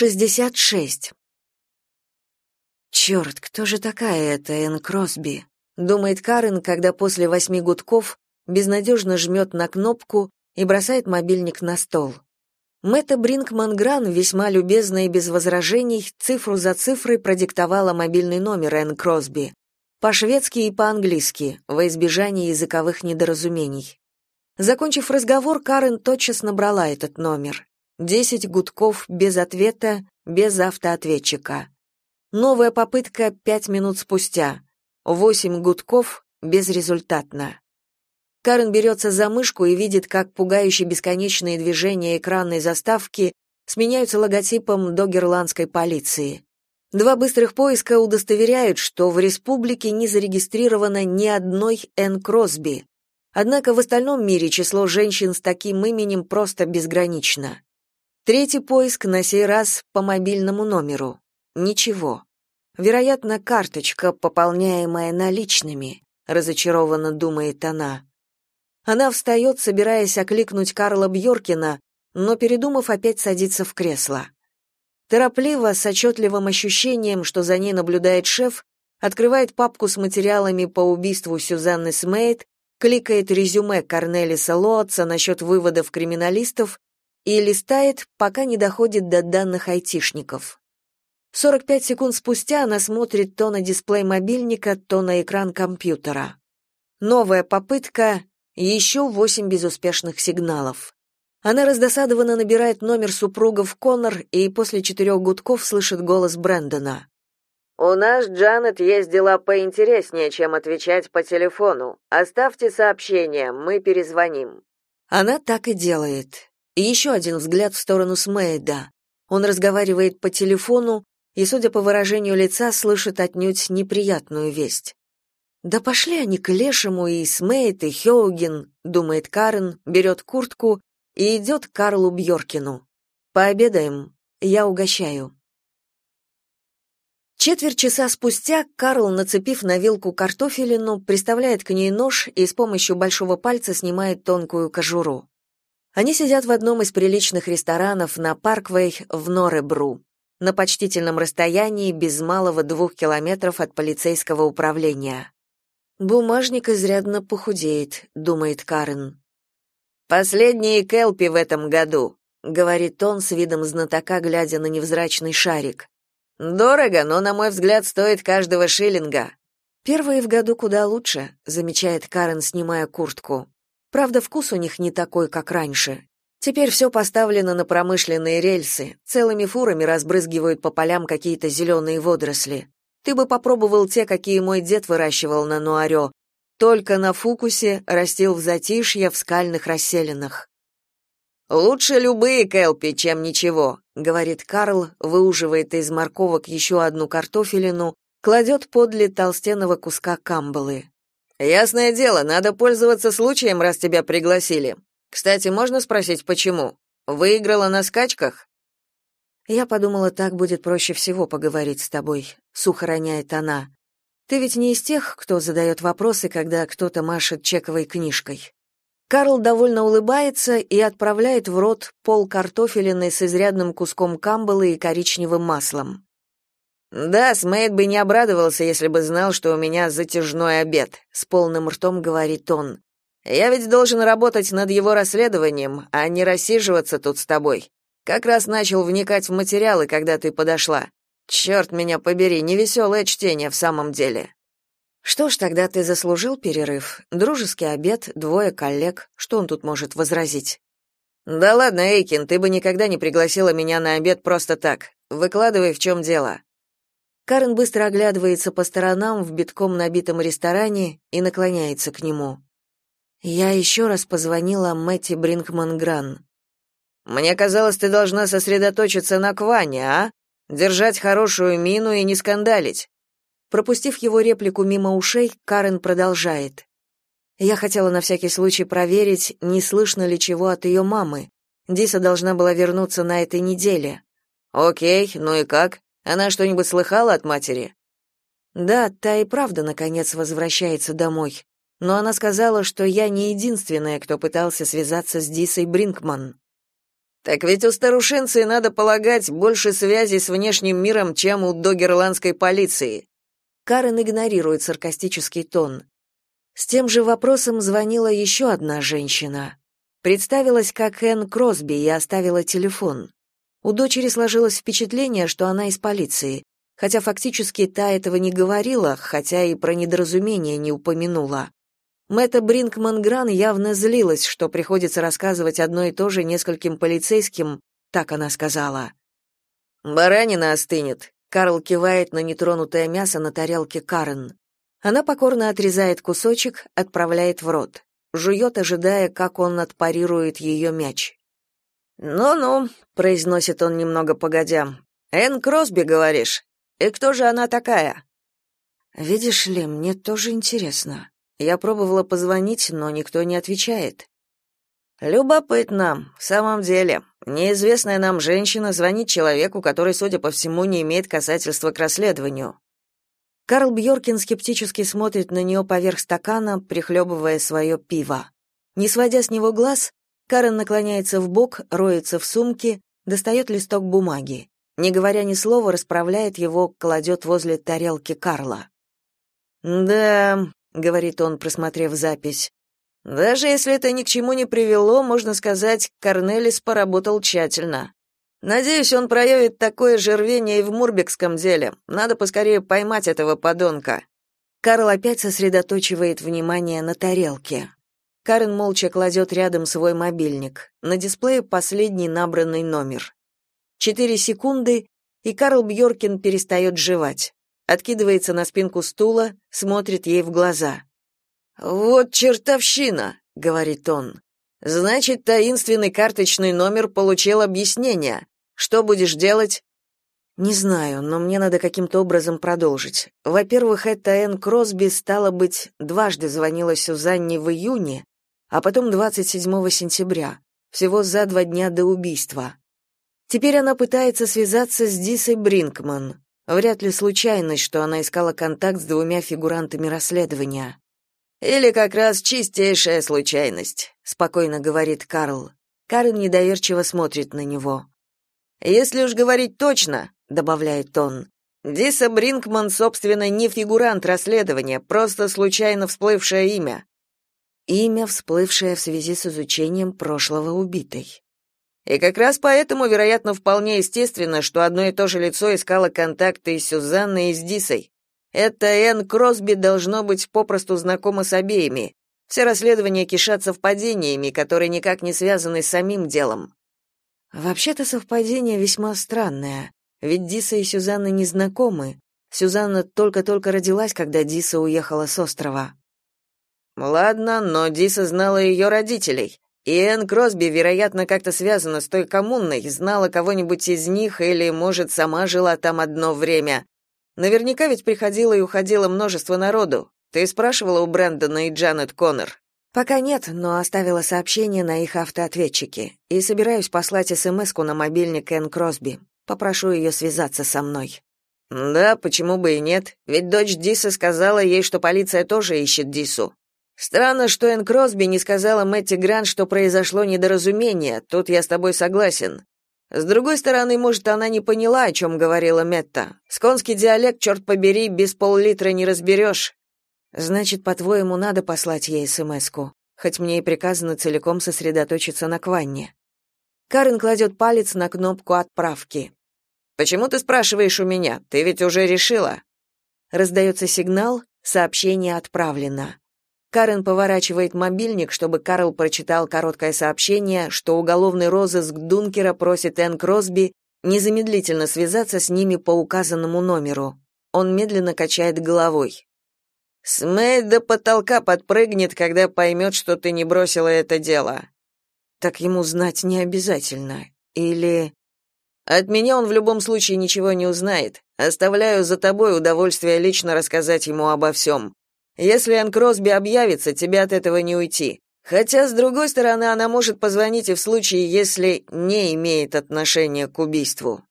66. «Черт, кто же такая эта Энн Кросби?» — думает Карен, когда после восьми гудков безнадежно жмет на кнопку и бросает мобильник на стол. Мэтта Бринкман Гран весьма любезно и без возражений цифру за цифрой продиктовала мобильный номер Энн Кросби. По-шведски и по-английски, во избежание языковых недоразумений. Закончив разговор, Карен тотчас набрала этот номер. Десять гудков без ответа, без автоответчика. Новая попытка пять минут спустя. Восемь гудков безрезультатно. Карен берется за мышку и видит, как пугающие бесконечные движения экранной заставки сменяются логотипом догерландской полиции. Два быстрых поиска удостоверяют, что в республике не зарегистрировано ни одной Н. Кросби. Однако в остальном мире число женщин с таким именем просто безгранично. Третий поиск на сей раз по мобильному номеру. Ничего. Вероятно, карточка, пополняемая наличными, разочарованно думает она. Она встает, собираясь окликнуть Карла Бьоркина, но, передумав, опять садится в кресло. Торопливо, с отчетливым ощущением, что за ней наблюдает шеф, открывает папку с материалами по убийству Сюзанны Смейт, кликает резюме Корнелиса Лоатса насчет выводов криминалистов и листает, пока не доходит до данных айтишников. 45 секунд спустя она смотрит то на дисплей мобильника, то на экран компьютера. Новая попытка, еще восемь безуспешных сигналов. Она раздосадованно набирает номер супругов Коннор и после четырех гудков слышит голос Брэндона. «У нас, Джанет, есть дела поинтереснее, чем отвечать по телефону. Оставьте сообщение, мы перезвоним». Она так и делает. И еще один взгляд в сторону Смейда. Он разговаривает по телефону и, судя по выражению лица, слышит отнюдь неприятную весть. Да пошли они к лешему и Смейт, и Хеоген, думает Карен, берет куртку и идет к Карлу Бьоркину. Пообедаем, я угощаю. Четверть часа спустя Карл, нацепив на вилку картофелину, приставляет к ней нож и с помощью большого пальца снимает тонкую кожуру. Они сидят в одном из приличных ресторанов на Парквей в Норебру, на почтительном расстоянии без малого двух километров от полицейского управления. Бумажник изрядно похудеет, думает Карен. Последние келпи в этом году, говорит он с видом знатока, глядя на невзрачный шарик. Дорого, но на мой взгляд стоит каждого шиллинга. Первые в году куда лучше, замечает Карен, снимая куртку. Правда, вкус у них не такой, как раньше. Теперь все поставлено на промышленные рельсы, целыми фурами разбрызгивают по полям какие-то зеленые водоросли. Ты бы попробовал те, какие мой дед выращивал на Нуарё. Только на фукусе растил в затишье в скальных расселинах. Лучше любые келпи, чем ничего, говорит Карл, выуживает из морковок еще одну картофелину, кладет подле толстенного куска камбалы. Ясное дело, надо пользоваться случаем, раз тебя пригласили. Кстати, можно спросить, почему? Выиграла на скачках? Я подумала, так будет проще всего поговорить с тобой, сухо роняет она. Ты ведь не из тех, кто задает вопросы, когда кто-то машет чековой книжкой. Карл довольно улыбается и отправляет в рот пол картофелины с изрядным куском камбалы и коричневым маслом. Да, Смейт бы не обрадовался, если бы знал, что у меня затяжной обед, с полным ртом говорит он. Я ведь должен работать над его расследованием, а не рассиживаться тут с тобой. Как раз начал вникать в материалы, когда ты подошла. Черт меня побери, невеселое чтение в самом деле. Что ж, тогда ты заслужил перерыв. Дружеский обед, двое коллег. Что он тут может возразить? Да ладно, Эйкин, ты бы никогда не пригласила меня на обед просто так. Выкладывай, в чем дело. Карен быстро оглядывается по сторонам в битком набитом ресторане и наклоняется к нему. Я еще раз позвонила Мэтти Бринкман-Гран. Мне казалось, ты должна сосредоточиться на Кване, а? Держать хорошую мину и не скандалить. Пропустив его реплику мимо ушей, Карен продолжает. Я хотела на всякий случай проверить, не слышно ли чего от ее мамы. Диса должна была вернуться на этой неделе. О'кей, ну и как? Она что-нибудь слыхала от матери? Да, та и правда наконец возвращается домой. Но она сказала, что я не единственная, кто пытался связаться с Дисой Бринкман. Так ведь у старушенцы, надо полагать, больше связей с внешним миром, чем у догерландской полиции. Карен игнорирует саркастический тон. С тем же вопросом звонила еще одна женщина. Представилась как Энн Кросби и оставила телефон. У дочери сложилось впечатление, что она из полиции, хотя фактически та этого не говорила, хотя и про недоразумение не упомянула. Мэтта Бринкман-Гран явно злилась, что приходится рассказывать одно и то же нескольким полицейским, так она сказала. «Баранина остынет», — Карл кивает на нетронутое мясо на тарелке Карен. Она покорно отрезает кусочек, отправляет в рот. Жует, ожидая, как он отпарирует ее мяч. «Ну-ну», — произносит он немного погодя. «Энн Кросби, говоришь? И кто же она такая?» «Видишь ли, мне тоже интересно. Я пробовала позвонить, но никто не отвечает. Любопытно, в самом деле. Неизвестная нам женщина звонит человеку, который, судя по всему, не имеет касательства к расследованию. Карл Бьоркин скептически смотрит на нее поверх стакана, прихлебывая свое пиво. Не сводя с него глаз, Карен наклоняется в бок, роется в сумке, достает листок бумаги. Не говоря ни слова, расправляет его, кладет возле тарелки Карла. «Да, — говорит он, просмотрев запись. «Даже если это ни к чему не привело, можно сказать, Корнелис поработал тщательно. Надеюсь, он проявит такое же рвение и в Мурбекском деле. Надо поскорее поймать этого подонка». Карл опять сосредоточивает внимание на тарелке. Карен молча кладет рядом свой мобильник. На дисплее последний набранный номер. Четыре секунды, и Карл Бьоркин перестает жевать откидывается на спинку стула, смотрит ей в глаза. «Вот чертовщина», — говорит он. «Значит, таинственный карточный номер получил объяснение. Что будешь делать?» «Не знаю, но мне надо каким-то образом продолжить. Во-первых, эта Энн Кросби, стало быть, дважды звонила Сюзанне в июне, а потом 27 сентября, всего за два дня до убийства. Теперь она пытается связаться с Дисой Бринкман. Вряд ли случайность, что она искала контакт с двумя фигурантами расследования. Или как раз чистейшая случайность, спокойно говорит Карл. Карл недоверчиво смотрит на него. Если уж говорить точно, добавляет он. Диса Бринкман, собственно, не фигурант расследования, просто случайно всплывшее имя. Имя, всплывшее в связи с изучением прошлого убитой. И как раз поэтому, вероятно, вполне естественно, что одно и то же лицо искало контакты с Сюзанной и с Дисой. Это Энн Кросби должно быть попросту знакома с обеими. Все расследования кишат совпадениями, которые никак не связаны с самим делом. Вообще-то совпадение весьма странное, ведь Диса и Сюзанна не знакомы. Сюзанна только-только родилась, когда Диса уехала с острова. Ладно, но Диса знала ее родителей. И Энн Кросби, вероятно, как-то связана с той коммуной, знала кого-нибудь из них или, может, сама жила там одно время. Наверняка ведь приходило и уходило множество народу. Ты спрашивала у Брэндона и Джанет Коннор? Пока нет, но оставила сообщение на их автоответчике и собираюсь послать СМСку на мобильник Энн Кросби. Попрошу ее связаться со мной. Да, почему бы и нет? Ведь дочь Диса сказала ей, что полиция тоже ищет Дису. Странно, что Энн Кросби не сказала Мэтти Грант, что произошло недоразумение. Тут я с тобой согласен. С другой стороны, может, она не поняла, о чем говорила Метта. Сконский диалект, черт побери, без пол-литра не разберешь. Значит, по-твоему, надо послать ей СМСку, хоть мне и приказано целиком сосредоточиться на Кванне. Карен кладет палец на кнопку отправки. Почему ты спрашиваешь у меня? Ты ведь уже решила. Раздается сигнал, сообщение отправлено. Карен поворачивает мобильник, чтобы Карл прочитал короткое сообщение, что уголовный розыск Дункера просит Энн Кросби незамедлительно связаться с ними по указанному номеру. Он медленно качает головой. Смей до потолка подпрыгнет, когда поймет, что ты не бросила это дело. Так ему знать не обязательно. Или... От меня он в любом случае ничего не узнает. Оставляю за тобой удовольствие лично рассказать ему обо всем. Если Энн Кросби объявится, тебе от этого не уйти. Хотя, с другой стороны, она может позвонить и в случае, если не имеет отношения к убийству.